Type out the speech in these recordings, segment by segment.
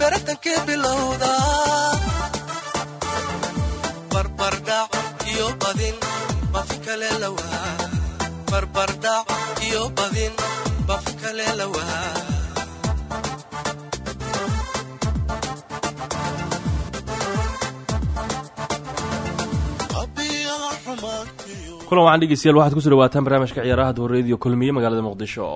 beratankii bilowda barbardhac iyo badin bafi kale lawaa barbardhac iyo badin bafi kale lawaa kulan wacan dhegeystayaal waxaad ku soo dhawaataan barnaamijka ciyaaraha duur radio kulmiye magaalada muqdisho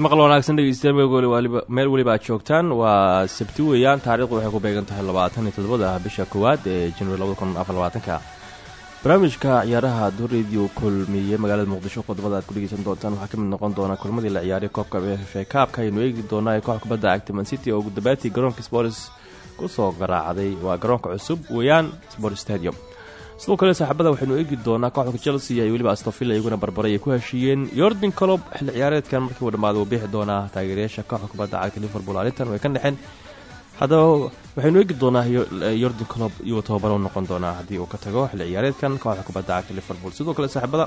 ismaqal wanaagsan dhegeystayaal meel weliba aad joogtaan. Waa sabti weeyaan taarikhdu waxay ku beegan tahay labaatan iyo toddobada bisha koowaad ee january labada kun afar labaatanka. Barnaamijka ciyaaraha duur radio kulmiye magaalada muqdisho qodobada aad ku dhegeysan doontaan waxaa ka mid noqon doona kulmadii la ciyaaray koobka f kaabka aynu eegi doonaa ee koox kubadda cagta mancity oo gudabaatii garoonka sports ku soo garaacday. Waa garoonka cusub weeyaan sport stadium sidoo kale saaxiibada waxaynu eegi doonaa kooxda chelsea ay weliba astofil iyaguna barbaray ay ku heshiiyeen yordan colob xilli ciyaareedkan markii uu dhammaada bixi doonaa taageerayaasha kooxda kubadda cagta liverpool arrintan way ka dhexeen haddaba waxaynu eegi doonaa yordan colob iyuu tababaro noqon doonaa haddii uu ka tago xilli ciyaareedkan kooxda kubadda cagta liverpool. Sidoo kale saaxiibada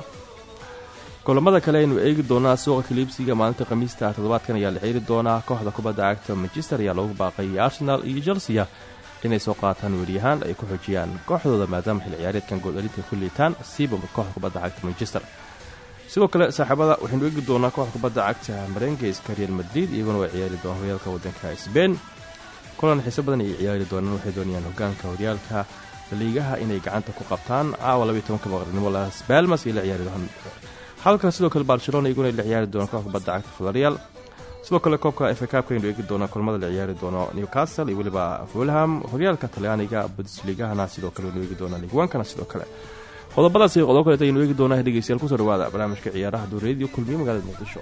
kulamada kale aynu eegi doonaa suuqa kaliibsiga maalinta khamiista toddobaadkan ayaa la ciiri doonaa kooxda kubadda cagta manchester ayaa loogu baaqayay arsenal iyo chelsea inay soo qaataan weeryahaan ay ku xoojiyaan kooxdooda maadaama xilli ciyaareedkan goodalinta ku liitaan siiba kooxda kubadda cagta manchester. Sidoo kale saaxiibada waxaynu eegi doonaa kooxda kubadda cagta marengeyska real madrid iyaguna way ciyaari doonaan horyaalka waddanka sbain kulan xiiso badan ayay ciyaari doonaan waxay doonayaan hogaanka horyaalka liigaha inay gacanta ku qabtaan. Caawa labaiy tobanka maqribnimo las balmas ay ciyaari doonaan. Halka sidoo kale barcelona iyaguna ay la ciyaari doonaan kooxda kubadda cagta valerial sidoo kale koobka efa kaabka aynu eegi doonaa kulmada la ciyaari doono newcastle iyo weliba fulham. Horyaalka talyaaniga bundesligahana sidoo kale aynu eegi doonaa ligwankana sidoo kale. Qodobadaas iyo qodob kaleet aynu eegi doonaa dhegeystayaal ku soo dhawaada barnaamijka ciyaaraha duur radio kulmiye magaalada muqdisho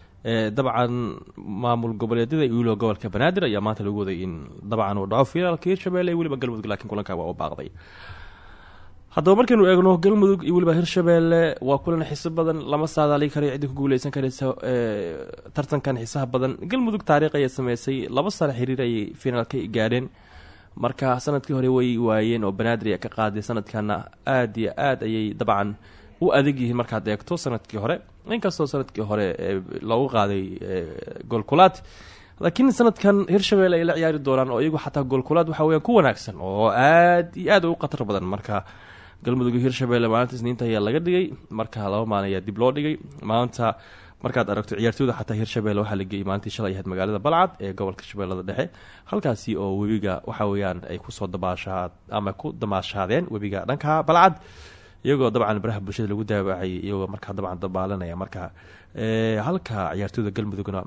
dabcan maamul goboleedyada weliba gobolka banaadir ayaa maanta lagu waday in dabcan uu dhaco. Finaalka hirshabelle weliba galmudug laakiin kulanka waa u baaqday. Haddaba markaynu eegno galmudug iyo weliba hirshabeelle waa kulan xiiso badan lama saadaali karayo ciddii ku guuleysan karaysa tartankan xiisaha badan. Galmudug taariikh ayay sameysay laba sano xiriir ayay finaalka gaadheen. Marka sannadkii hore way waayeen oo banaadir ayaa ka qaaday sanadkana aada iyo aad ayay dabcan u adag yihiin markaad eegto sannadkii hore. Inkastoo sannadkii hore loogu qaaday goolkulaad laakiin sanadkan hirshabelle ay la ciyaari doonaan oo iyagu xataa goolkulaad waxa weyaan ku wanaagsan oo aad iyo aad u khatar badan. Marka galmudug hirshabelle maalinta isniinta ayaa laga dhigay marka laba maalin ayaa dib loo dhigay. Maanta markaad aragto ciyaartooyda xataa hirshabelle waxaa la geeyey maalintii shalay ahayd magaalada balcad ee gobolka shabeellada dhexe. Halkaasi oo webiga waxa weeyaan ay ku soo dabaashaa ama ku damaashaadeen webiga dhanka balcad iyagoo dabcan baraha bulshada lagu daawacayay iyagoo markaa dabcan dabaalanaya marka halka ciyaartooyda galmudugna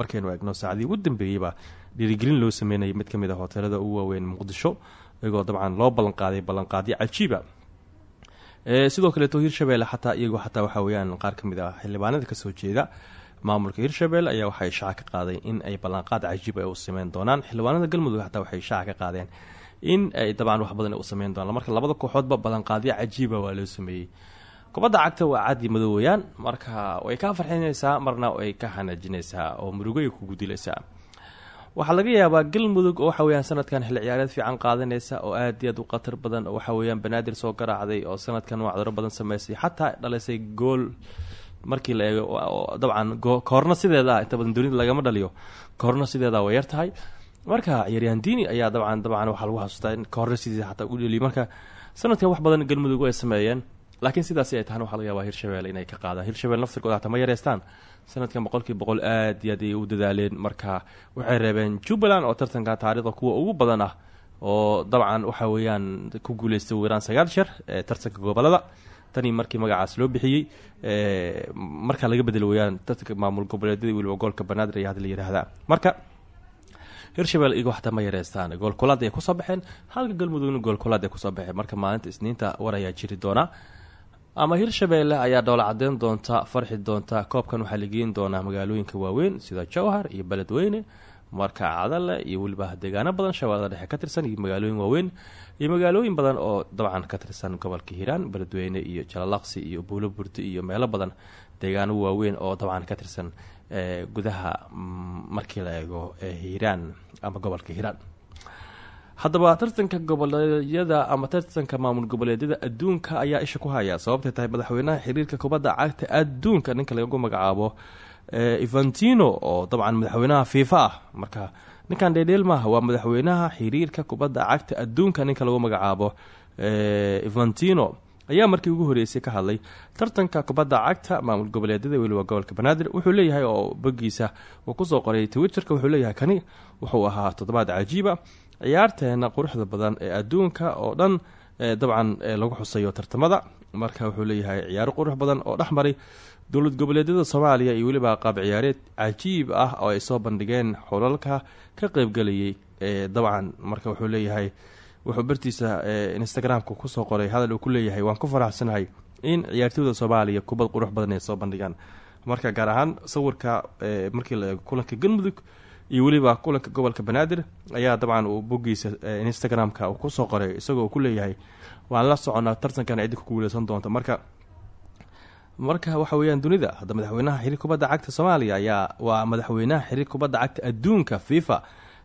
markaynu eegno saacadii ugu dambeeyeyba dhiirigelin loo sameynaya mid ka mid a hoteelada ugu waaweyn muqdisho iyagoo dabcan loo ballanqaaday ballanqaadyo cajiiba. Sidoo kaleeto hirshabelle xataa iyagoo xataa waxaa weyaan qaar ka mid ah xildhibaanada ka soo jeeda maamulka hirshabelle ayaa waxay shaaca ka qaadeen in ay ballanqaad cajiib ay u sameyn doonaan. Xildhibaanada galmudug xataa waxay shaaca ka qaadeen in ay dabcan wax badan u sameyn doonaan. Marka labada kooxoodba ballanqaadyo cajiiba waa loo sameeyey. Kubadda cagta waa caadi madow weyaan. Marka way kaa farxinaysaa marna way ka xanaajinaysaa oo murugay kugu dilaysaa. Waxaa laga yaabaa galmudug oo waxa weyaan sanadkan xilli ciyaareed fiican qaadanaysa oo aad aad u khatar badan oo waxa weyaan banaadir soo garaacday oo sanadkan wacdaro badan sameysay xataa dhalisay gool markii la eego dabcan koorno sideeda inta badan dunida lagama dhaliyo. Koorno sideeda way yar tahay marka ciyaaryahan diini ayaa dabcan dabcan waxaa lagu xasuustaa in koorno sidiisa xataa u dheliyo marka sanadkan wax badan galmudug ay sameeyeen laakiin sidaasi ay tahana waxa laga yaabaa hirshabelle inay ka qaadaan. Hirshabelle naftirkooda hataa ma yareystaan? Sanadkan boqolkiiba boqol aad iyo u dadaaleen. Marka waxay reebeen jubbaland oo tartanka taariikhda kuwa ugu badan ah oo dabcan waxa weeyaan ku guuleystay weeraan sagaal jeer ee tartanka gobollada tani markii magacaas loo bixiyey markaa laga bedelo weyaan tartanka maamul goboleedyada weliba goolka banaadir ayaa la yidhaahdaa marka hirshabelle iyagoo xataa ma yareystaan. Goolkulaad ay ku soo baxeen. Halka galmudugna goolkulaad ay ku soo baxeen. Marka maalinta isniinta war ayaa jiri doona. Ama hirshabelle ayaa dhoola cadeyn doonta farxi doonta. Koobkan waxaa la geyn doonaa magaalooyinka waaweyn sida jowhar iyo beledweyne marka cadale iyo weliba deegaano badan shabeellada dhexe ka tirsan iyo magaalooyin waaweyn iyo magaalooyin badan oo dabcan ka tirsan gobolka hiiraan beledweyne iyo jalalaqsi iyo buulo burdi iyo meelo badan. Deegaano waaweyn oo dabcan ka tirsan gudaha markii la eego hiiraan ama gobolka hiiraan. Haddaba tartanka goboleedyada ama tartanka maamul goboleedyada adduunka ayaa isha ku haya. Sababtay tahay madaxweynaha xiriirka kubadda cagta adduunka ninka lagu magacaabo evantino oo dabcan madaxweynaha fiifa ah. Marka ninkan dheedheel maaha waa madaxweynaha xiriirka kubadda cagta adduunka ninka lagu magacaabo evantino ayaa markii ugu horeysay ka hadlay. Tartanka kubadda cagta maamul goboleedyada weliba gobolka banaadir wuxuu leeyahay oo bogiisa uu ku soo qoray twitterka wuxuu leeyahay kani wuxuu ahaa toddobaad cajiiba ciyaarteena quruxda badan ee adduunka oo dhan dabcan lagu xusayo tartamada. Marka wuxuu leeyahay ciyaaro qurux badan oo dhex maray dowlad goboleedyada soomaaliya iyo weliba qaab ciyaareed cajiib ah oo ay soo bandhigeen xulalka ka qeybgelayay dabcan. Marka wuxuu leeyahay wuxuu bartiisa instagramka ku soo qoray hadal uu ku leeyahay waan ku faraxsanahay in ciyaartooyda soomaaliya kubad qurux badan ay soo bandhigaan. Marka gaar ahaan sawirka markii la eego kulanka galmudug iyo weliba kulanka gobolka banaadir ayaa dabcan uu bogiisa instagram-ka uu ku soo qoray isagoo ku leeyahay waan la soconaa tartankan ciddi ku guuleysan doonta marka marka waxa weeyaan dunida hadda madaxweynaha xiriir kubadda cagta soomaaliya ayaa waa madaxweynaha xiriir kubadda cagta adduunka fifa.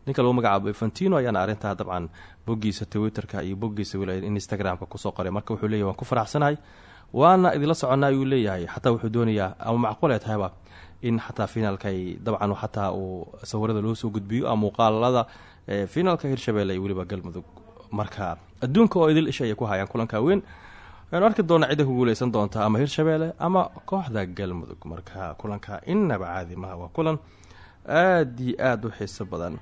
Ninka lagu magacaabo fantino ayaana arrintaa dabcan bogiisa twitterka iyo bogiisa instagram-ka ku soo qoray. Marka wuxuu leeyahy waan ku faraxsanahay waana idinla soconnaa ayuu leeyahay. Xataa wuxuu doonayaa ama macquul ay tahayba in xataa finaalkay dabcan xataa uu sawirada loo soo gudbiyo ama muuqaalada finaalka hirshabelle iyo weliba galmudug marka adduunka oo idil isha ku hayaan kulanka weyn. Waynu arki doonaa cidda ku guuleysan doonta ama hirshabelle ama kooxda galmudug marka kulanka inaba caadi maha waa kulan aada iyo aada u xiiso badan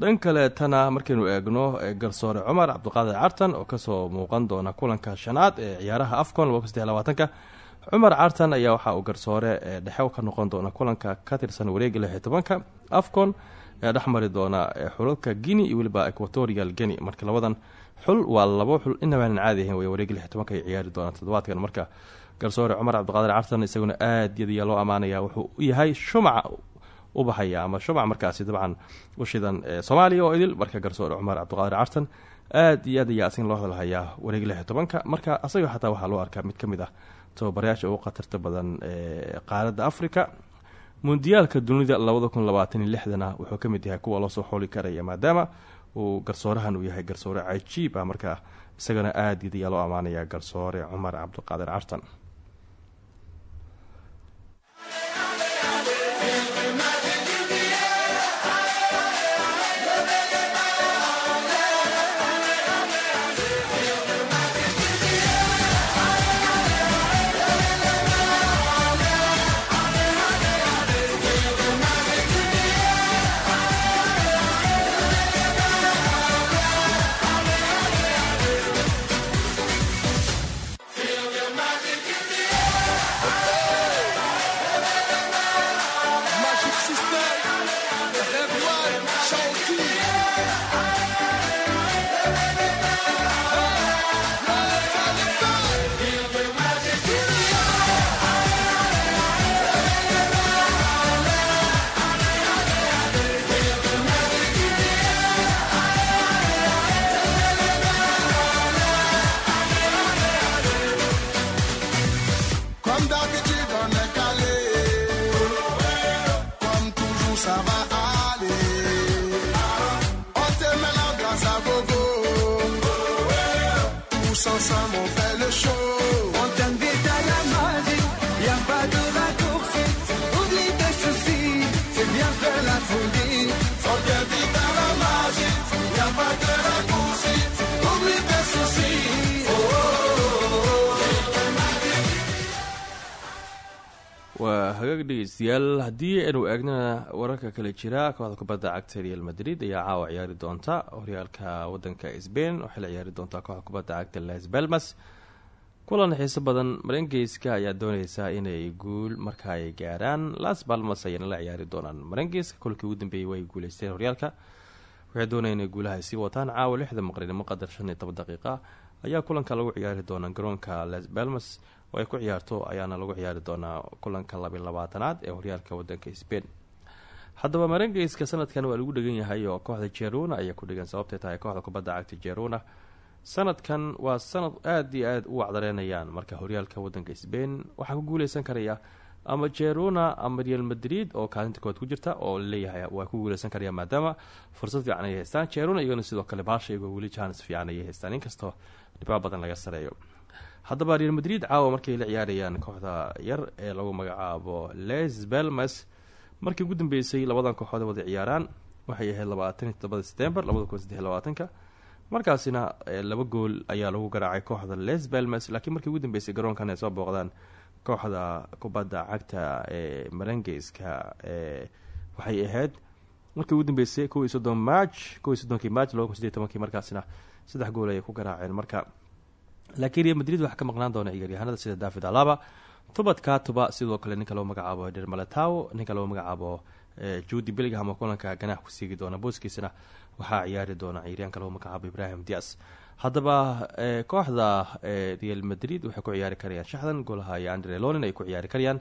dhan kaleetana markaynu eegno garsoore cumar cabdiqaadir cartan oo ka soo muuqan doona kulanka shanaad ee ciyaaraha afcon labaatanka. Cumar cartan ayaa waxa uu garsoore dhexe ka noqon doona kulanka ka tirsan wareega lix iyo tobanka. Afcon ee dhexmari doona xulalka guinea iyo weliba equatorial guinea. Marka labadan xul waa labo xul inabaanan caadi ahayn way wareega lix iyo tobanka ay ciyaari doonaan toddobaadkan. Marka garsoore cumar cabdiqaadir cartan isaguna aad yadayaa loo ammaanaya wuxuu yahay shumaca u baxaya ama shumac markaasi dabcan u shidan soomaaliya oo idil. Marka garsoore cumar cabdiqaadir cartan aad iyo aad ayaa loo hadalhayaa wareeg lix iyo tobanka. Marka asaga xataa waxaa loo arkaa mid ka mid ah tababarayaasha ugu khatarta badan ee qaaradda africa mundiyaalka dunida labada kun labaatan wuxuu ka yahay kuwa loosoo xooli karaya maadaama uu garsoorahan uu yahay garsoore cajiib ah. Marka isagana aad id ayaa loo ammaanaya garsoore cumar cabdiqaadir cartan hagaag dhegeystayaal haddii aynu eegnana wararka kale jira kooxda kubadda cagta real madrid ayaa caawa ciyaari doonta. Horyaalka wadanka sbain waxay la ciyaari doontaa kooxda kubadda cagta les belmas kulan xiiso badan marengeyska ayaa dooneysaa inay guul marka ay gaaraan. Las balmas ayayna la ciyaari doonaan. Marengeyska kolkii ugu dambeeyey way guuleysteen horyaalka. Waxay doonaya inay guulaha sii wataan. Caawa lixda maqrinimo qadar shan iyo toban daqiiqa ayaa kulanka lagu ciyaari doonaa garoonka les belmas oo ay ku ciyaarto ayaana lagu ciyaari doonaa kulanka labiy labaatanaad ee horyaalka wadanka sbain haddaba marengeyska sanadkan waa lagu dhegan yahay oo kooxda jeruna ayaa ku dhegan sababtay tahay kooxda kubadda cagta jeruna sanadkan waa sanad aada iyo aada u wacdareynayaan marka horyaalka wadanka sbain waxaa ku guuleysan karaya ama jeruna ama real madrid oo kaalinta kood ku jirta oo la leeyahay waa ku guuleysan karaya maadaama fursad fiican ay haystaan. Jeruna iyagona sidoo kale baasha iyagoo weli jaanis fiican ayay haystaan. Inkastoo dhibaa badan laga sareeyo haddaba real madrid caawa markay la ciyaarayaan kooxda yar ee lagu magacaabo les belmas. Markii ugu dambeysay labadan kooxood wada ciyaaraan. Waxay ahayd labaatan iyo todobada setember labada kun saddex labaatanka. Markaasina laba gool ayaa lagu garaacay kooxda les belmas laakiin markii ugu dambeysay garoonkan ay soo booqdaan kooxda kubadda cagta ee marengeyska ee waxay ahayd markii ugu dambeysay kow iyo soddon march kow iyo soddonkii march laba kun sideed tobankii markaasina saddex gool ayay ku garaaceen. Marka laakiin real madrid waxaa ka maqnaan doona ciyaaryahanada sida david alaba. Tubad katuba sidoo kale ninka loo magacaabo dermalatao ninka loo magacaabo judi bellingham oo kulanka ganax ku siigi doona booskiisana waxaa ciyaari doona ciyaaryaanka loo magacaabo ibrahim dias haddaba kooxda real madrid waxay ku ciyaari karayaan shaxdan golaha iyo andre lonin ay ku ciyaari karayaan.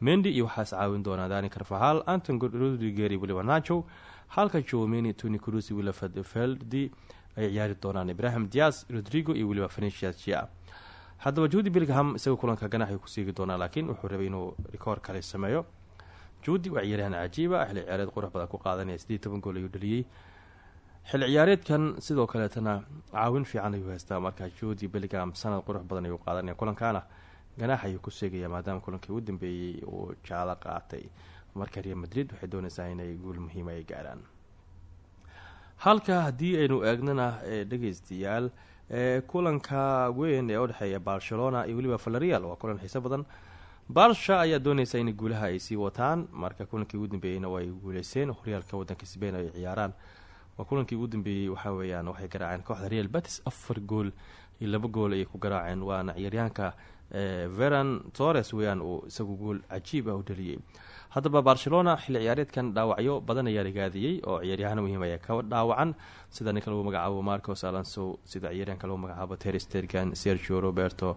Mendi iyo waxaas caawin doonaa dani carvahal anton rodriger iyo nacho halka jomeni tony cruz wiliba feldi ay ciyaari doonaan ibrahim dias rodrigo iyo weliba fenicias jia haddaba judi bellingham isaga kulanka ganaxay ku siigi doonaa laakiin wuxuu rabay inuu rikoor kale sameeyo. Judi waa ciyaaryahan cajiiba xilli ciyaareed qurux badan ku qaadanaya siddeed toban gool ayuu dhaliyey xilli ciyaareedkan sidoo kaleetana caawin fiican ayuu haystaa marka judi bellingham sanad qurux badan ayuu qaadanaya kulankaana ganaax ayuu ku seegaya maadaama kulankii ugu dambeeyey uu jaalo qaatay. Marka real madrid waxay doonaysaa inay guul muhiima ay gaarhaan halka haddii aynu eegnana dhegeystayaal kulanka weyn ee udhexeeya barcelona iyo weliba valerial waa kulan xiiso badan. Barsha ayaa dooneysa in guulaha ay sii wataan. Marka kulankii ugu dambeeyeyna ay guuleyseen horyaalka wadanka sbain ay ciyaaraan. Waa kulankii ugu dambeeyey waxaa weyaan waxay garaaceen kooxda real batis afar gool iyo laba gool ayay ku garaaceen. Waana ciyaaryahanka veran torres weyaan uu isagu gool cajiib ah u dhaliyey haddaba barcelona xilli ciyaareedkan dhaawacyo badan ayaa lagaadiyey oo ciyaaryahan muhiim ayaa ka dhaawacan. Sida ninka lagu magacaabo marcos alonso sida ciyaaryahanka lagu magacaabo terstergan sergio roberto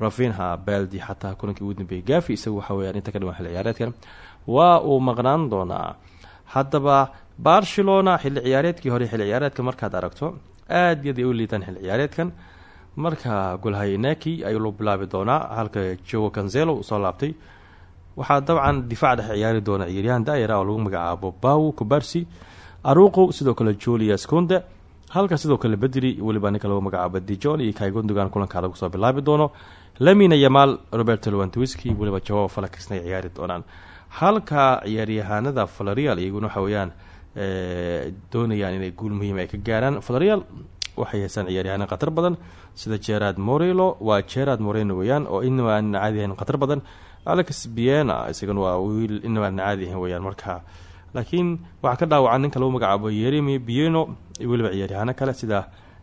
rafinha baldi xataa kulankii ugu dambeeyey gafi isagu waxa weyaan inta ka dhiman xilli ciyaareedkan. Waa uu maqnaan doonaa. Haddaba barcelona xilli ciyaareedkii hore xilli ciyaareedka markaad aragto aad yaday u liitaan xilli ciyaareedkan. Marka golhaynaki ayuu loo bilaabi doonaa halka jogo canzelo uu soo laabtay waxaa dabcan difaac dhexe ciyaari doona ciyaaryahan daayara oo lagu magacaabo baw kubarsi aruqo sidoo kale julius conde halka sidoo kale bedri weliba ninka lagu magacaabo dijon iyo kaygundugan kulanka lagu soo bilaabi doono. Lamina yamaal roberto lewantwiski weliba jawaab falakisna ciyaari doonaan. Halka ciyaaryahanada valerial iyaguna waxa weyaan doonayaan inay guul muhiim ay ka gaaraan. Valerial waxay haystaan ciyaaryahaana khatar badan sida gerard morelo waa gerard moreno weyaan oo inaba aan caadi ahayn khatar badan alex biena isagana waa wiil inaba aan caadi ahayn weyaan marka laakiin waxaa ka dhaawacan ninka lagu magacaabo yeremi bieno iyo weliba ciyaaryahaano kale sida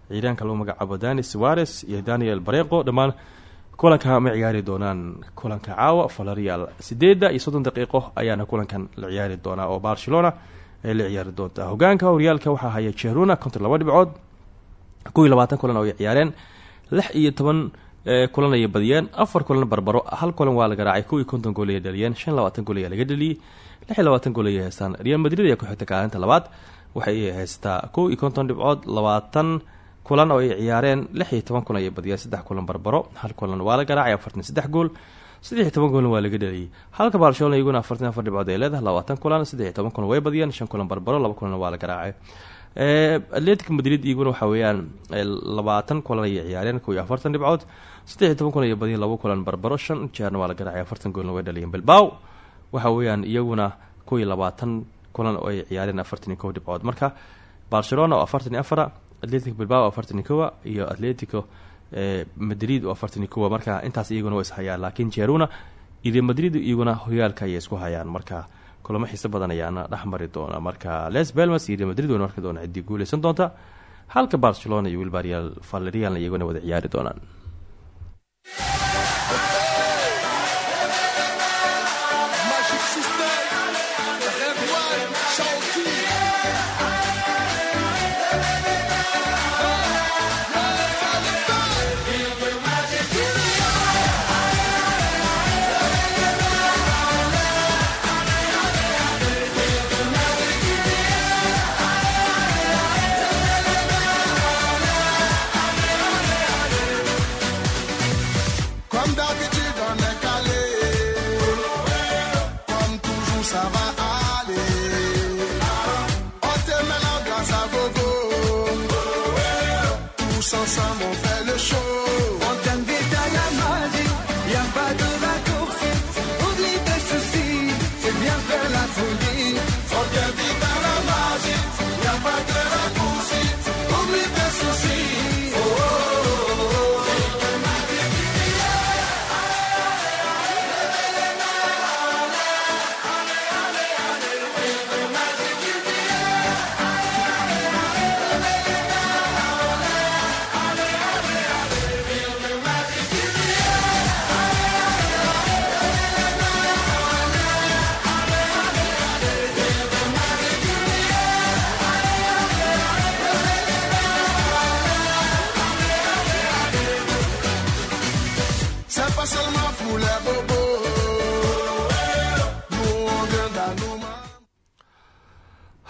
ciyaaryahanka lagu magacaabo dani suares iyo daniel bareqo dhammaan kulanka ma ciyaari doonaan. Kulanka caawa valerial sideedda iyo soddon daqiiqo ayaana kulankan la ciyaari doonaa oo barcelona ay la ciyaari doontaa. Hogaanka horyaalka waxaa haya jeruna konton laba dhibcood kow labaatan kulan oo ciyaareen lix iyo toban kulan ayay badiyeen. Afar kulan barbaro hal kulan waa la garaacay kow iyo konton gool ayay dhaliyeen. Shan labaatan gool ayaa laga dhaliyey. Lix iyo labaatan gool ayay haystaan. Real madrid ayaa ku xigta kaalinta labaad. Waxay haystaa kow konton dhibcood labaatan kulan oo ay ciyaareen. Lix iyo toban kulan ayay badiyeen. Saddex kulan barbaro hal kulan waa la garaacay afartan saddex gool. Saddex iyo toban goolna waa laga dhaliyey. Halka barcelona iyaguna afartan afar dhibcood ay leedahay labaatan kulan. Saddex iyo toban kulan way badiyeen. Shan kulan barbaro laba kulanna waa la garaacay atletic madrid iyaguna waxaa weeyaan labaatan kulan ayay ciyaareen kow iyo afartan dhibcood saddex toban kulan ayay badiyeen laba kulan barbaro shan jeerna waa la garaacay afartan goolna way dhaliyeen. Bilbaw waxa weeyaan iyaguna kow iyo labaatan kulan oo ay ciyaareen afartan iyo kow dhibcood. Marka barcelona oo afartan iyo afara atletic bilbao oo afartan iyo kowa iyo madrid oo afartan iyo kowa marka intaas iyaguna waa ishayaan laakiin jeruna iyo madrid iyaguna horyaalka ayay isku hayaan. Marka kulamo xiiso badan ayaana dhex mari doona. Marka les belmas iyo madrid wayna arki doona ciddii guuleysan doonta. Halka barcelona iyo wilbarial valerialna iyaguna wada ciyaari doonaan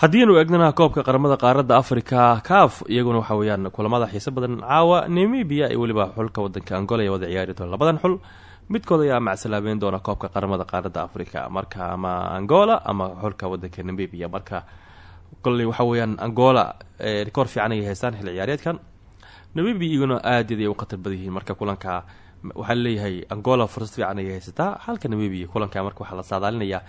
haddiinu eegnana koobka qaramada qaaradda africa caf iyaguna waxa weeyaan kulamada xiise badan caawa namibia iyo weliba xulka wadanka angola ee wada ciyaari doona labadan xul. Midkood ayaa macsalaabeyn doona koobka qaramada qaaradda africa marka ama angola ama xulka wadanka namibia. Marka koley waxa weeyaan angola rikoor fiican ayay haystaan xil ciyaareedkan. Namibia iyaguna aad iy ay u khatar badan yihiin. Marka kulanka waxaa leeyahay angola fursad fiican ayay haysataa halka namibia kulanka marka waxaa la saadaalinayaa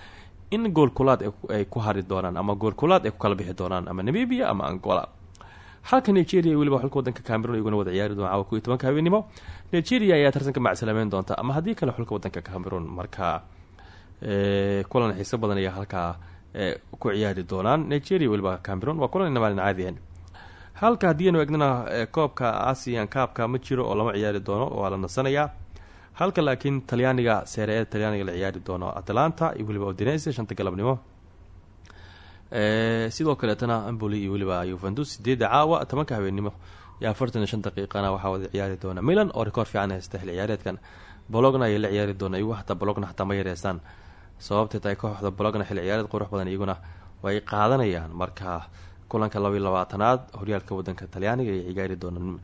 in gool kulaad ay ku hari doonaan ama gool kulaad ay ku kala bixi doonaan ama namibia ama angola. Halka nigeria weliba xulka wadanka cameron iyaguna wada ciyaari doona caawa ko tobanka habeenimo nigeria ayaa tartanka macsalaameyn doonta ama haddii kale xulka wadanka cameron marka kulan xiiso badan ayaa halkaa ku ciyaari doonaan. Nigeria weliba cameron waa kulan inamaalin caadiyan halka haddii anu egnana koobka asian kaabka ma jiro oo lama ciyaari doono waa la nasanayaa halka laakiin talyaaniga seere-eda talyaaniga la ciyaari doono atlanta iyo weliba odinese shanta galabnimo. Sidoo kaleetana amboli iyo weliba yuventus sideedda caawa tobanka habeenimo iyo afartan shan daqiiqana waxaa wada ciyaari doona milan oo rikoor fiican haysta xil ciyaareedkan. Bologna ayay la ciyaari doona iyagu hataa bologna hataa ma yareystaan sababtay tahay kooxda bologna xil ciyaareed qurux badan iyaguna way qaadanayaan marka kulanka laba iyo labaatanaad horyaalka wadanka talyaaniga ayay ciyaari doonaan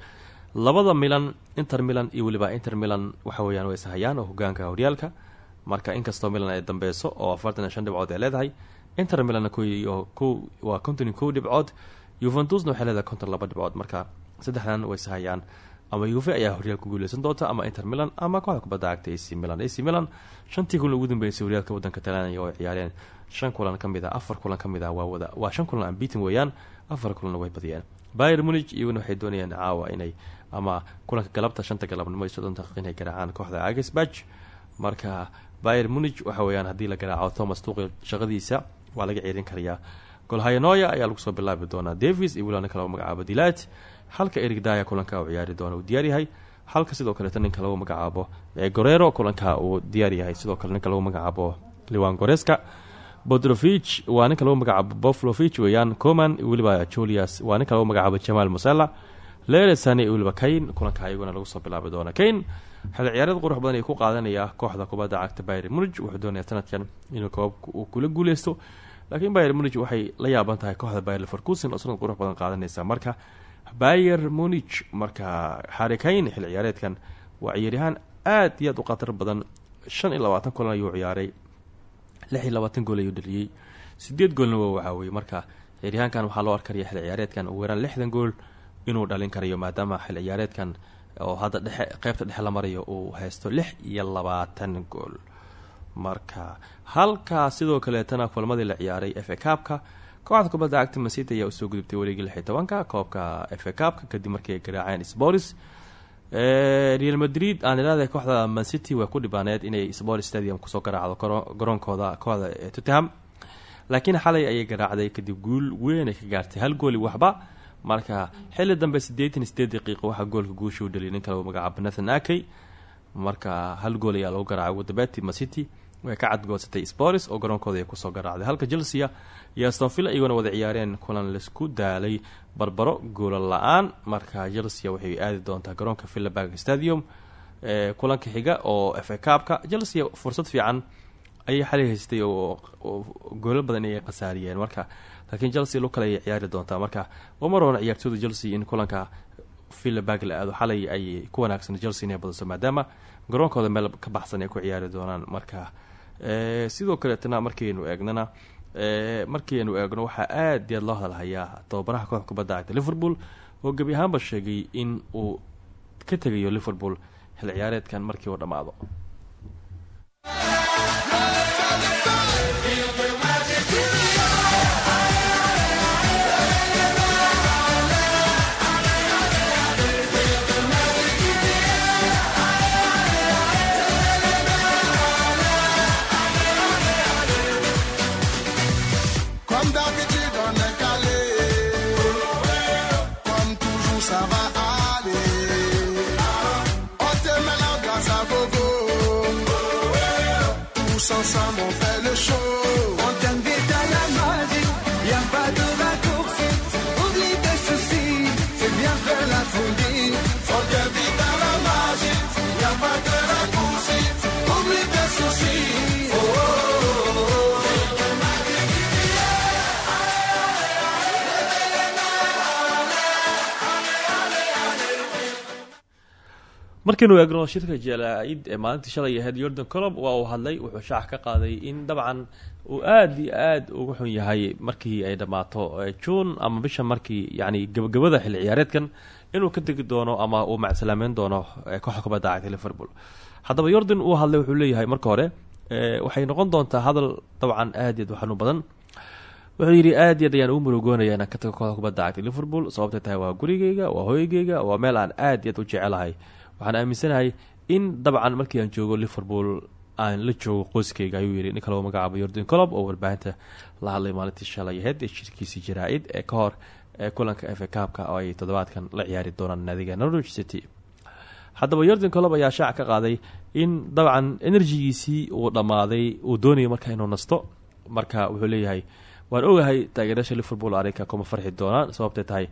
labada milan inter milan iyo weliba inter milan waxa weeyaan way ishayaan oo hogaanka horyaalka. Marka inkastoo milan ay dambeyso oo afartan shan dhibcood ay leedahay inter ko waa konton iyo dhibcood yuventusna waxay leedahay konton laba dhibcood. Marka saddexdan way ishayaan ama yuve ayaa horyaal guuleysan doonta ama inter milan ama kooxda kubadda cagta ac milan. Ac milan shantii kulan ugu dambeysay horyaalka wadanka talyaaniga oo ay ciyaareen. Shan kulan ka mid a afar kulan ka mid ah waa wada waa shan kulan ambitin weeyaan afar kulanna way badiyeen. Bayer munich iyaguna waxay doonayaan caawa inay ama kulanka galabta shanta galabnimo iyo soddon daqiiq inay garaacaan kooxda agisbach marka bayer munich waxa weeyaan haddii la garaaco thomas tuqil shaqadiisa waa laga ceerin karayaa. Golhayanoya ayaa lagu soo bilaabi doonaa davis iyo weliba lagu magacaabo dilat halka erig daya kulanka uu ciyaari doona uu diyaaryahay halka sidoo kaleeta ninka lagu magacaabo gorero kulanka uu diyaaryahay sidoo kale ninka magacaabo liwan goreska bodrovich waa ninka magacaabo boflovich weeyaan coman weliba julius waa ninka magacaabo jamaal musella leresani weliba kayn kulanka iyaguna lagu soo bilaabi doona. Kayn xil ciyaareed qurux badan ay ku qaadanaya kooxda kubadda cagta bayer munich. Wuxuu doonaya sanadkan inuu koobabka uu kula guuleysto laakiin bayer munich waxay la yaaban tahay kooxda bayer leverkusen oo sanad qurux badan qaadanaysa. Marka bayer munich marka xarikayn xil ciyaareedkan waa ciyaaryahaan aad iyo aad u khatar badan. Shan iyo labaatan kulan ayuu ciyaaray. Lix iyo labaatan gool ayuu dhaliyey sideed goolna waa waxaa weye marka ciyaaryahaankan waxaa loo arkaraya xil ciyaareedkan ugu yaraan lixdan gool inuu dhalin karayo maadaama xil ciyaareedkan oo hadda dhexe qeybta dhexe la marayo uu haysto lix iyo labaatan gool. Marka halkaa sidoo kaleetana kulmadii la ciyaaray a kaabka kooxda kubadda cagta masiti ayaa u soo gudubtay wareegii lix iyo tobanka koobka a kaabka kadib markii ay garaaceen sporis Eh, real madrid aan idhahday kooxda man city way ku dhibaaneed inay sport stadium ku soo garaacdo garo- garoonkooda kooxda tottenham. Laakiin xalay ayay garaacday kadib guul weyn ay ka gaartay hal gooli waxba marka xilli dambe siddeetan iyo sideed daqiiqo waxaa goolka guusha u dhaliyay nin kale oo magacaabo nathan akey marka hal gool ayaa lagu garaacay ugu city. Way ka cadgoosatay spors oo garoonkooda ay ku soo garaacday halka chelsea iyo aston villa iyaguna wada ciyaareen kulan la isku daalay. Barbaro goola la'aan. Marka chelsea waxay aadi doontaa garoonka villaburg stadium kulanka xiga oo f a cupka. Chelsea fursad fiican ayay xalay haystay oo goolo badan ayay khasaariyeen marka laakiin chelsea lo kale ayay ciyaari doontaa. Marka uma roona ciyaartooyda chelsea in kulanka villaburg la aado xalay ayay ku wanaagsan chelsea inay badiso maadaama garoonkooda meel ka baxsan ay ku ciyaari doonaan. Marka eh, sidoo kaleetana markaynu eegnana eh, markaynu eegno waxaa aad iyo aad loo hadalhayaa tababaraha koox kubadda cagta liverpool oo gebi ahaanba sheegay in uu ka tegayo liverpool xil ciyaareedkan markii uu dhammaado markaynu eegno shirka jalaa-id ee maalintii shalay ahayd yordan colob waa uu hadlay wuxuu shaax ka qaaday in dabcan uu aada iyo aada uga xun yahay markii ay dhammaato june ama bisha markii yacni gabagabada xilli ciyaareedkan inuu ka tegi doono ama uu macsalaameyn doono kooxda kubadda cagta liverpool. Haddaba yordan uu hadlay wuxuu leeyahay marka hore waxay noqon doontaa hadal dabcan aada iyo aad badan. Wuxuu yidhi aad iyo aad ayaan ugu murugoonaya inaan ka tago kubadda cagta liverpool sababtay tahay waa gurigeyga waa hooygeyga waa meel aan aad iyo aad u jecelahay waxaan aaminsanahay in dabcan markii aan joogo liverpool aan la joogo qoyskeyga ayuu yidhi nin kale oo magacaabo yordan colob oo warbaahinta la hadlay maalintii shalay ahayd ee shirkiisii jaraa-id ee ka hor ee kulanka f a cupka oo ay toddobaadkan la ciyaari doonaan naadiga norwich city. Haddaba yordan colob ayaa shaac ka qaaday in dabcan enerjigiisii uu dhammaaday uu doonayo marka inuu nasto. Marka wuxuu leeyahay waan ogahay taageerasha liverpool arrinka kuma farxi doonaan sababtay tahay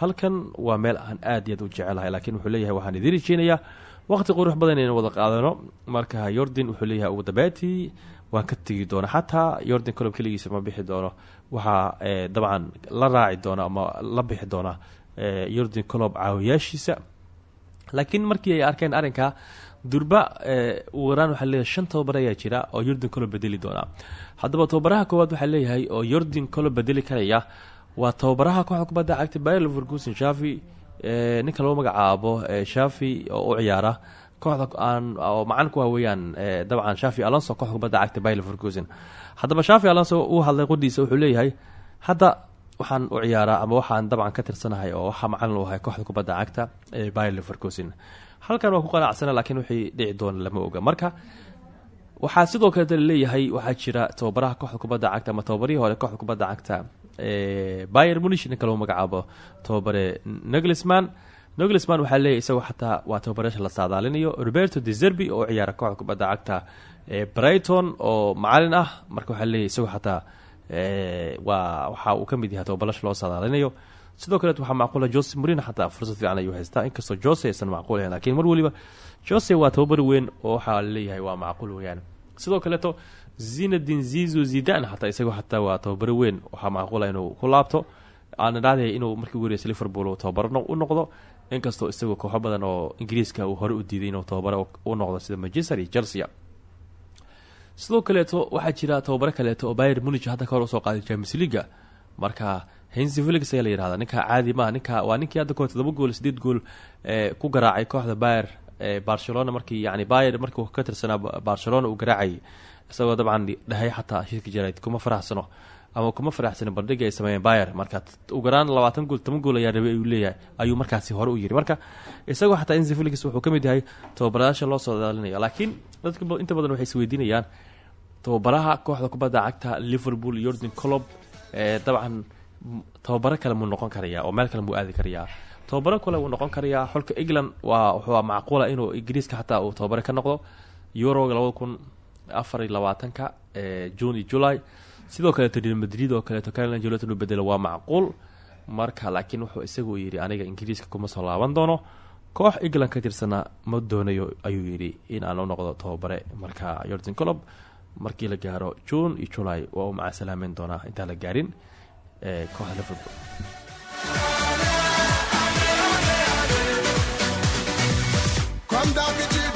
halkan waa meel aan aad iyo aad u jecelahay laakiin wuxuu leeyahay waxaan idiin rajeynayaa waqti qurux badan inaynu wada qaadano. Marka yordan wuxuu leeyahay ugu dambeyntii waan ka tegi doona xataa yordan colob keligiisa ma bixi doono. Waxaa eh, dabcan la raaci doona ama la bixi doona eh, yordan colob caawiyaashiisa laakiin markii ay arkeen arrinka durba eh, ugu yaraan waxaa leeyahay shan tobabar ayaa jira oo yordan colob bedeli doona haddaba tababaraha koowaad waxaa leeyahay oo yordan colob bedeli karaya waa tababaraha kooxda kubadda cagta bayer leverkusen shafi eh, ninka lagu magacaabo eh, shafi oo u ciyaara kooxda oo macalin ku ah weeyaan eh, dabcan shafi alonso kooxda kubadda cagta bayer leverkusen. Haddaba shafi alonso uu hadlay qodiisa wuxuu leeyahay hadda waxaan u ciyaaraa ama waxaan dabcan ka tirsanahay oo waxaa macalin u ahay kooxda kubadda cagta ee bayer leverkusen. Halkan waa ku qanacsana laakiin wixii dhici doona lama oga. Marka waxaa sidoo kale la leeyahay waxaa jira tababaraha kooxda kubadda cagta ama tababarihii hore kooxda kubadda cagta bayer munish ninka lagu magacaabo tababare naglisman naglisman waxaa leeyahay isagoo xataa waa tababareesha la saadaalinayo. Roberto de zerbi oo u ciyaara kooxda kubadda cagta brighton oo macalin ah. Marka waxaa leeyahay isagoo xataa waa waxa uu ka mid yahay tababalasha loo saadaalinayo. Sidoo kaleet waxaa macquula jose morino xataa fursad fiican ayuu haystaa. Inkastoo jose aysan macquul ahayn laakiin mar waliba jose waa tababari weyn oo waxaa la leeyahay waa macquul weyaan sidoo kaleeto zinadin zizo zidan xataa isagoo xataa waa tababari weyn. Waxaa macquula inuu ku laabto. Aan idhahdaya inuu markii ugu horeysa liverpool tababaro u noqdo. Inkastoo isagoo kooxo badan oo ingiriiska uu hore u diiday inuu tababaro u noqdo sida manchester iyo chelsea. Sidoo kaleeto waxaa jira tababaro kaleeto oo bayer munich hadda kahor u soo qaaday james leaga marka hensi felix ayaa la yihahda ninka caadi maaha ninka waa ninkii hadda kahor todoba gool sideed gool ku garaacay kooxda bayer barcelona. Markii yani bayer markii ka tirsanaa Ba- barcelona uu garaacayay isagoo dabcan dhahay xataa shirka jaraid kuma faraxsano. Ama kuma faraxsanin bandhiga ay sameeyeen bayer. Marka ugu labaatan gool toban gool ayaa rabay ayuu leeyahay. Ayuu markaasi hore u yiri. Marka isagoo xataa enzo felix wuxuu ka mid yahay tababarayaasha loo soo daalinaya laakiin dadka inta badan waxay isweydiinayaan tababaraha kooxda kubadda cagta liverpool yordan colob ee dabcan tababaro kale muu noqon karayaa oo meel kale muu aadi karayaa. Tababaro kale wuu noqon karayaa. Xolka england waa wuxuu macquula inuu ingiriiska xataa uu tababare ka noqdo. Euroga labada kun afar iyo labaatanka june iyo july. Sidoo kaleeto real madrid oo kaleeto carol angelotti inuu bedelo waa macquul. Marka laakiin wuxuu isagu yidhi aniga ingiriiska kuma soo laaban doono. Koox england ka tirsana ma doonayo ayuu yidhi in aan noqdo tababare. Marka yordan colob markii la gaaro june iyo july waa u macasalaameyn doonaa intaan la gaarin kooxda liverpool. D'habitude, on est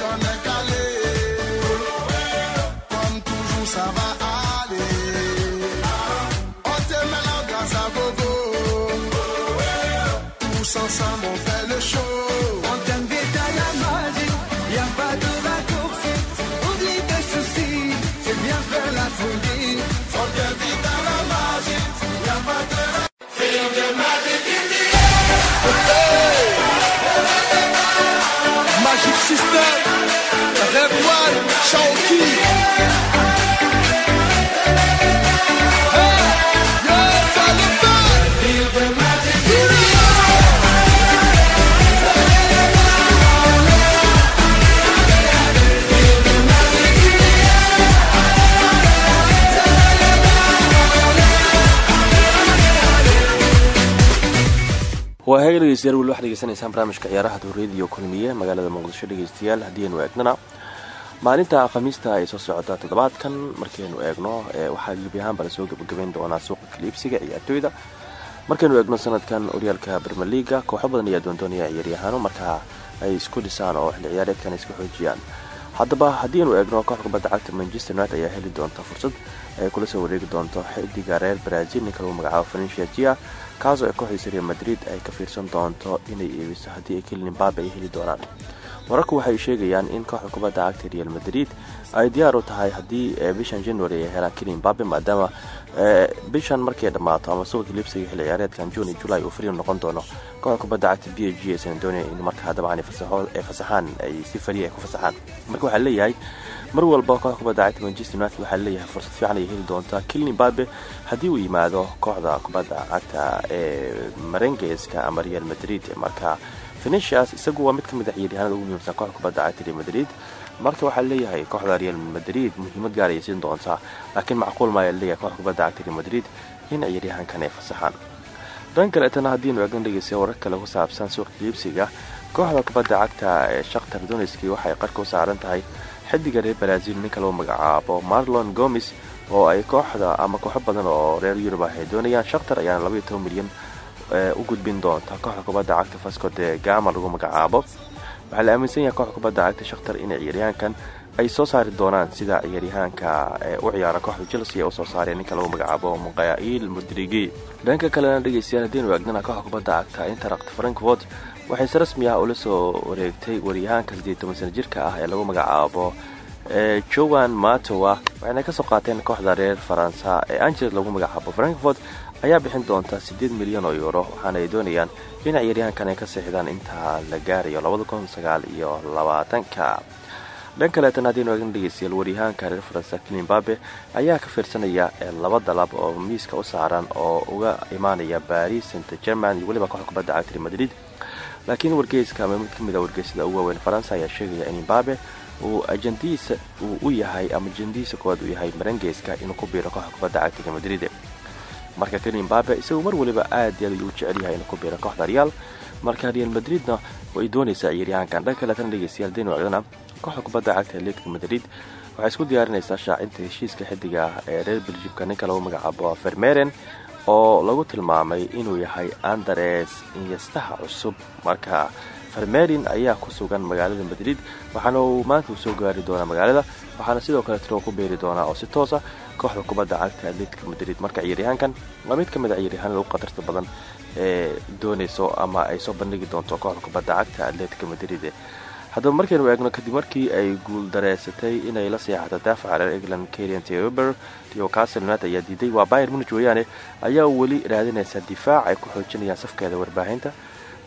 heega dhegeystayaal weli waxaad degeysanaysaan barnaamijka ciyaaraha dowriyada kulmiye magaalada muqdisho dhegeystayaal haddii aynu eegnana maalinta khamiista ay soo socota toddobaadkan markaynu eegno ee waxaa gebi ahaanba la soo gebagabeyn doonaa suuqa kaliibsiga ciyaartooyda markaynu eegno sanadkan horyaalka bermeliga kooxo badan ayaa doondoonaya ciyaaryahaano markaa ay isku dhisaan oo xilli ciyaareedkan iska xoojiyaan. Haddaba haddii aynu eegno kooxda kubadda cagta manchester united ayaa heli doonta fursad ay kula soo wareegi doonto xidiga reer brazil ninka lagu magacaabo valencia gia kaasoo ay kooxdiisa real madrid ay ka fiirsan doonto inay iibiso haddii ay kelin imbabe ay heli doonaan wararku waxay sheegayaan in kooxda kubadda cagta real madrid ay diyaar u tahay haddii eh, bishan january ay helaan kelin imbabe maadaama eh, bishan markay dhammaato ama suuqa libsiga xilli ciyaareedkan june iyo july uu fariir noqon doono. Kooxda kubadda cagta b g aysan doonaya in markaa dabcan ay ay fasaxaan ay si fariya ay ku fasaxaan. Marka waxaa leeyahay mar walba kooxda kubadda cagta manchester united waxaa leeyahay fursad fiican ay heli doontaa kilin imbabe haddii uu yimaado kooxda kubadda cagta ee marengeska ama real madrid marka venetias isagu waa mid ka mid a ciyaaryahanada ugu muhiimsan kooxda kubadda cagta real madrid. Marka waxaa leeyahay kooxda real madrid muhiimad gaar ayay siin doontaa laakiin macquul maaya leeyahay kooxda kubadda cagta real madrid in ciyaaryahankan ay fasaxaan. Dhan kaleetana haddiinu eegno dhegeysta warar kale ku saabsan suuqa iibsiga kooxda kubadda cagta ee shakhtar donetski waxay qarka u saaran tahay xidiga reer brazil ninka lagu magacaabo marlon gomes oo ay kooxda ama kooxo badan oo reer yurub ah ay doonayaan. Shakhtar ayaana milyan u gudbin doonta kooxda kubadda cagta fasco de gama lagu magacaabo. Waxaa la aaminsan yahay kooxda kubadda cagta shakhtar in ciyaaryahankan ay soo saari doonaan sida ciyaaryahaanka ee u ciyaara kooxda chelsea ee u soo saareen ninka lagu magacaabo muqail mudrigi dhanka kalena dhegeystayaal haddiinu eegnana kooxda kubadda cagta interact frankfort waxay si rasmi ah ula soo wareegtay waryahaanka siddeed toban sana jirka ah ee lagu magacaabo ee joan matowa waxayna ka soo qaateen kooxda reer faransa ee angeles lagu magacaabo. Frankfort ayaa bixin doonta siddeed milyan oo euro waxaana ay doonayaan in ciyaaryahankan ay ka seexdaan intaa la gaarayo labada kun sagaal iyo labaatanka. Dhan kaleetan haddiinu eegna dhegeystayaal waryahaanka reer faransa kilimbabe ayaa ka fiirsanaya ee laba dalab oo miiska u saaran oo uga imaanaya baris saint german iyo weliba kooxda kubadda cagta madrid. Laakiin wargeyska ama mid ka mid a wargeysada ugu waaweyn faransa ayaa sheegaya in imbabe uu ajandihiisa uu u yahay ama ajandihiisa koowaad uu yahay marangeyska inuu ku biiro kooxda kubadda cagta madrid marka kan imbabe isagu mar waliba aad aad u jecel yahay inuu ku biiro kooxda real. Marka real madridna way doonaysaa ciyaaryahankan dhan kaleetana dhegeystayaal daynu eegdana kooxda kubadda cagta atletica madrid. Waxay isku diyaarinaysaa shaacinta heshiiska xidiga ee reer beljibka ninka lagu magacaabo fermeren oo lagu tilmaamay inuu yahay andres inyestaha cusub. Marka fermerin ayaa ku sugan magaalada madrid waxaana uu maanta uu soo gaari doonaa magaalada waxaana sidoo kale tiro ku beeri doonaa oo si toosa kooxda kubadda cagta atletica madrid. Marka ciyaaryahaankan waa mid ka mid a ciyaaryahanada ugu khatarta badan ee doonayso ama ay soo bandhigi doonto kooxda kubadda cagta atletica madrid. Haddaba markaynu eegno kadib markii ay guuldareysatay inay la seexato daafaca reer england karian teober newcastle united ayaa diiday. Waa bayer munich weeyaane ayaa weli raadinaysa difaac ay ku xoojinayaan safkeeda warbaahinta.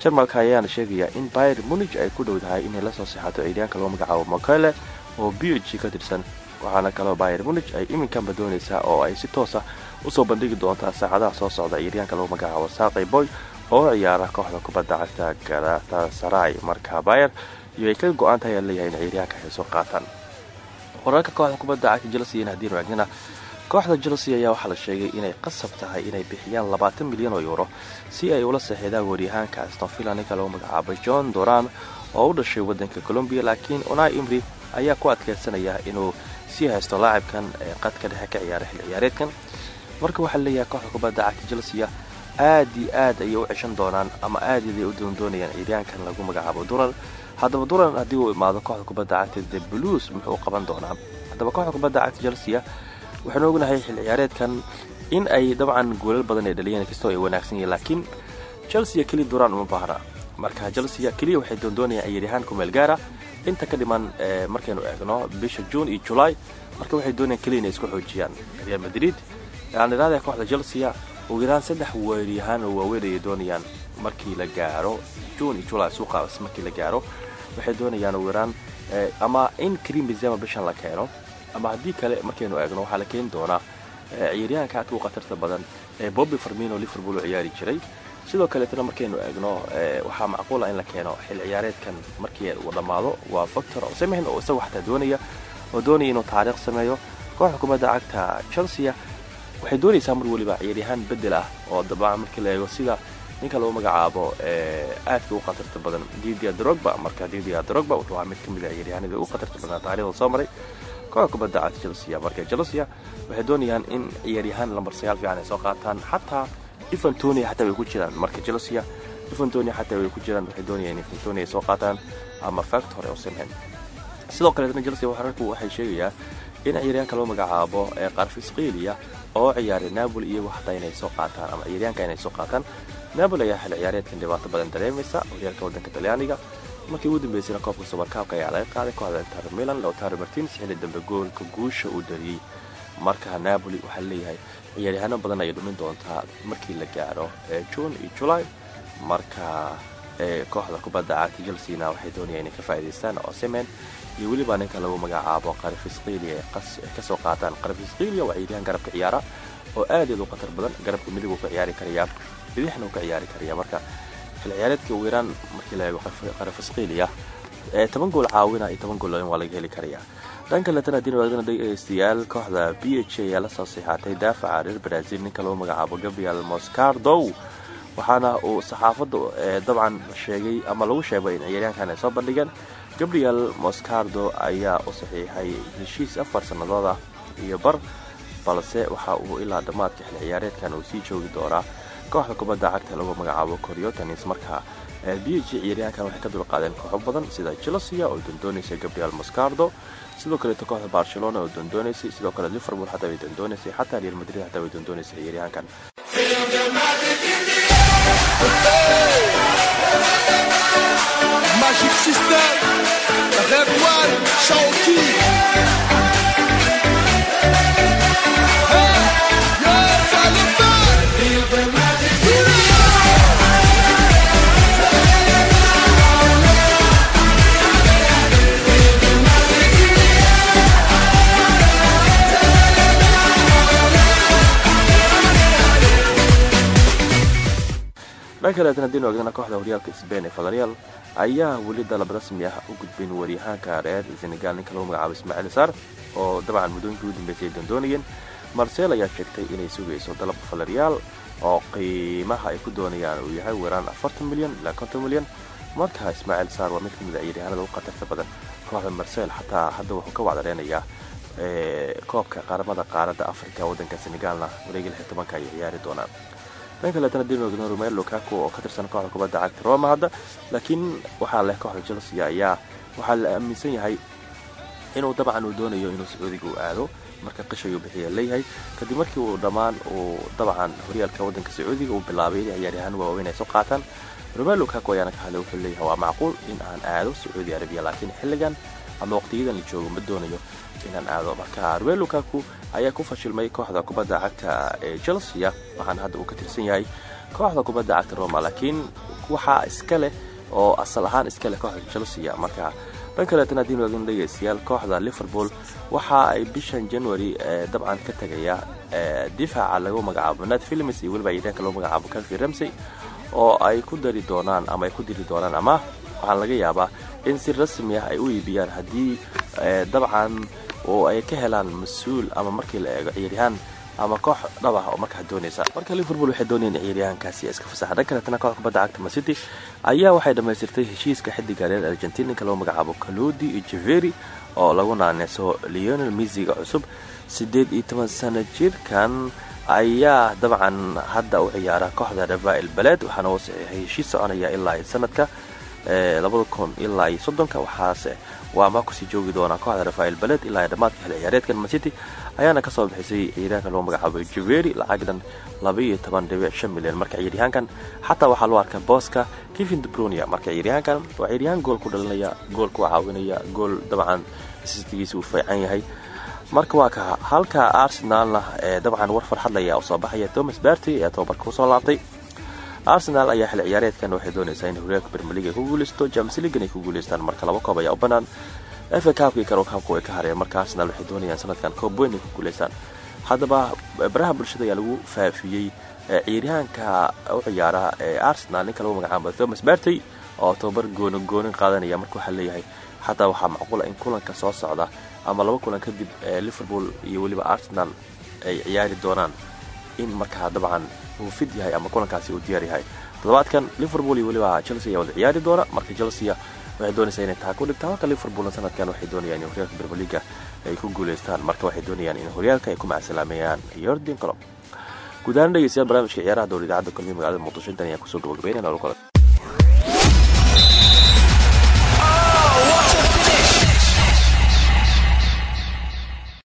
Jarmalka ayaana sheegaya in bayer munich ay ku dhowdahay inay la soo seexato ciidaanka loo magacaabo mokele oo b h ka tirsan waxaana kaloo bayer munich ay iminkanba doonaysaa oo ay si toosa u soo bandhigi doontaa saacadaha soo socda ciiryaanka lagu magacaabo saaqi boy oo ciyaara kooxda kubadda cagta galatasaray. Marka bayer iyo ay ka go'aan tahay leeyahay in ciiryaanka ay soo qaataan. Wararka kooxda kubadda cagta chelsea haddiinu eegnana kooxda chelsea ayaa waxaa la sheegay inay qasab tahay inay bixiyaan labaatan milyan oo yuuro si ay ula saxiidaan waryahaanka aston villa. Ninka lagu magacaabo john doran oo u dhashay waddanka colombiya laakiin unai imri ayaa ku adkeysanaya inuu sii haysto laacibkan ee qadka dhexe ka ciyaara xilli ciyaareedkan. Marka waxaa leeyahay kooxda kubadda cagta chelsea aad iyo aad ayay u ceshan doonaan ama aad iday u doondoonayaan ciiryaankan lagu magacaabo duran haddaba duran haddii uu imaado kooxda kubadda cagta the blues muxuu qaban doonaa. Haddaba kooxda kubadda cagta chelsea waxaanu ognahay xilli ciyaareedkan in ay dabcan goolal badan ay dhaliyeen kastoo ay wanaagsan yihiin laakiin chelsea keliya duran uma baahna. Marka chelsea keliya waxay doondoonayaan ciyaaryahaan ku meel gaara inta ka dhiman markaynu eegno bisha juun iyo julaay marka waxay doonayaan keliya inay isku xoojiyaan. Real madrid aan idhahdee kooxda chelsea ugu yaraan saddex weeryahaan oo waaweyn ayay doonayaan. Markii la gaaro juun iyo julaay suuqaas markii la gaaro waxay doonayaan ugu yaraan ama in karim benzema bishan la keeno. Ama haddii kale markaynu eegno waxaa la keeni doonaa ciyaaryahanka aadka u khatarta badan ee bobby farmino liverpool u ciyaari jiray sidoo kaleetana markaynu eegno waxaa macquula in la keeno xil ciyaareedkan markii uu dhammaado waa victor osemen oo isagu xataa doonaya oo doonaya inuu taariikh sameeyo kooxda kubadda cagta chelsea. Waxay doonaysaa mar weliba ciyaaryahaan bedel ah oo dabcan markii la eego sida ninka lagu magacaabo aadka u khatarta badan didia drogba. Marka didia drogba wuxuu ahaa mid ka mid a ciyaaryahanadii ugu khatarta badan taarikhda soo maray kooxda kubadda cagta chelsea. Marka chelsea waxay doonayaan in ciyaaryahaan lambar sagaal fiican ay soo qaataan xataa ivantonia xataa way ku jiraan marka chelsea ivantonia xataa way ku jiraan waxay doonayaan in ivantonia ay soo qaataan. Ama factor oo sameen sidoo kaleetna chelsea wararku waxay sheegayaa in ciyaaryahanka loo magacaabo ee qarfisqiiliya oo ciyaaray napoli iyagu xataa inay soo qaataan. Ama ciyaaryahanka inay soo qaataan. Napoli ayaa xil ciyaareedkan dhibaato badan dareemaysa horyaalka waddanka talyaaniga. Markii ugu dambeysayna koobka subarkaabka ayaa laga qaaday kooxda inter milan lotaro martins xilli dambe goolka guusha uu dhaliyey marka napoli waxaa leeyahay ciyaaryahaano badan ayay dhumin doontaa markii la gaaro juun iyo julay marka kooxda kubadda cagta chelsea-na waxay doonayaan inay ka faa'idaystaan osemen iyo weliba ninka lagu magacaabo qarfisqiiliya ay ka soo qaataan. Qarfisqiiliya waa ciyaaryahan garabka ciyaara oo aad aad u khatar badan. Garabka midig uu ka ciyaari karayaa bidixna uu ka ciyaari karaya marka xil ciyaareedka ugu yaraan markii la eego qarfisqiiliya toban gool caawina iyo toban gool waa laga heli karayaa dhanka letana haddii waagana dhegeystayaal kooxda b h ayaa la soo siixaatay daafaca reer brazil ninka lagu magacaabo gabriel moscardow waxaana uu saxaafadda dabcan sheegay ama lagu sheegay in ciyaaryahankan ay soo bandhigeen. Gabriel moscardo ayaa u saxiixay heshiis afar sannadood ah iyo bar balse waxa uu ilaa dhammaadka xil ciyaareedkan uu sii joogi doonaa kooxda kubadda cagta lagu magacaabo coriotanis marka b h ciyaaryahankan waxay ka dulqaadeen kooxo badan sida chelsea oo dondoonaysa gabriel moscardo sidoo kaleeto kooxda barcelona oo dondoonaysay sidoo kale liverpool xataa way dondoonaysay xataa real madrid xataa way dondoonaysay ciyaaryahankan dhan kaleetan haddii nu eegana kooxda horyaalka sbain ee fadarial ayaa weli dalab rasmi ah u gudbin waryahaanka reer senegal ninka lagu magacaabo ismaaciil saar oo dabcan muddooyinkii ugu dambeysay ay dondoonayeen marsel ayaa sheegtay inay sugayso dalabka fadarial oo qiimaha ay ku doonayaan uu yahay weeraan afartan milyan ilaa konton milyan. Marka ismaaciil saar waa mid ka mid a ciyaaryahanada u khatarta badan. Kooxda marsel xataa hadda wuxuu ka wacdareynayaa koobka qaramada qaaradda afrika waddanka senegalna wareegii lix tobanka ayay ciyaari doonaan dhanka leetana dino romel lukaku oo ka tirsan kooxda kubadda cagta roma hadda laakiin waxaa leh kooxda chelsea ayaa waxaa la aaminsan yahay inuu dabcan uu doonayo inuu sacuudiga u aado marka qishayuu bixiya leeyahay kadib markii uu dhammaan uu dabcan horyaalka waddanka sacuudiga uu bilaabay inay ciyaaryahaan waaweyn ay soo qaataan. Romel lukaku ayaana ka hadlay waa macquul in aan aado sacuudi arabiya laakiin xilligan ama waqtiyadan la joogo ma doonayo inaan aado. Marka romel lukaku ayaa ku fashilmay kooxda kubadda cagta ee chelsea waxaana hadda uu ka tirsan yahay kooxda kubadda cagta roma laakiin waxaa iska leh oo asal ahaan iska leh kooxda chelsea marka dhan kaleetana haddii waagin dhegaystayaal kooxda liverpool. Waxa ay bishan january dabcan ka tegaya difaaca lagu magacaabo nat films iyo weliba ciidaanka loo magacaabo calvi ramsey oo ay ku dari doonaan ama ay ku diri doonaan ama waxaa laga yaabaa in si rasmi ah ay u iibiyaan haddii dabcan oo ay ka helaan mas'uul ama markii la eego ciyaaryahaan ama koox dhab ah oo markaa doonaysa. Marka liverpool waxay doonayeen ciyaaryahankaasi iska fasaxa. Dhan kaletana kooxda kubadda cagta masity ayaa waxay dhammaystirtay heshiiska xiddiga reer argentininka loo magacaabo calodi iyo jeveri oo lagu naaneyso leonel misiga cusub. Siddeed iyo toban sano jirkan ayaa dabcan hadda u ciyaara kooxda rafael baled waxaana uu saxiixay heshiis soconaya ilaa sanadka labada kun ilaa iyo soddonka waxaase waa ma ku sii joogi doonaa kooxda rafael baled ilaa dhammaadka xil ciyaareedkan masity ayaana ka soo bixisay ciyaaryahanka loo magacaabo jeveri lacag dhan labaiyo toban dhibic shan milyan. Marka ciyaaryahankan xataa waxaa loo arkaa booska kevin debronia marka ciyaaryahankan waa ciyaaryahan gool ku dhalinaya gool ku caawinaya gool dabcan sistigiisa uu fiican yahay. Marka waa ka halka arsenalna ee dabcan war farxadlaya oo soo baxaya. Thomas barty ee tobabarka ku soo laabtay arsenal ayaa xil ciyaareedkan waxay doonaysaa in horyaalka bermelig ay ku guuleysto james ligan ay ku guuleystaan marka laba koob ayaa u bannaan fa kaabkii karo kaabku ay ka hareen marka arsenal waxay doonayaan sanadkan koob weyn ku guuleystaan. Haddaba baraha bulshada ayaa lagu faafiyey ciyaaryahanka u ciyaara ee arsenal ninka lagu magacaabo thomas barty oo tobabar gooni goonin qaadanaya. Marka waxaa leeyahay xataa waxaa macquula in kulanka soo socda ama laba kulan kadib liverpool iyo weliba arsenal ay ciyaari doonaan in markaa dabcan uu fid yahay ama kulankaasi uu diyaar yahay. Toddobaadkan liverpool iyo weliba chelsea ayaa wada ciyaari doona. Marka chelsea waxay doonaysaa inay taa ku dhigtaan halka liverpoolna sanadkan waxay doonayaan in horyaalka bermeliga ay ku guuleystaan. Marka waxay doonayaan in horyaalka ay ku macasalaameeyaan yordan colob guud dhegeystayaal barnaamijka ciyaaraha dowr idaacadda kulmiya magaalada muqdisho intan ayaa ku soo kale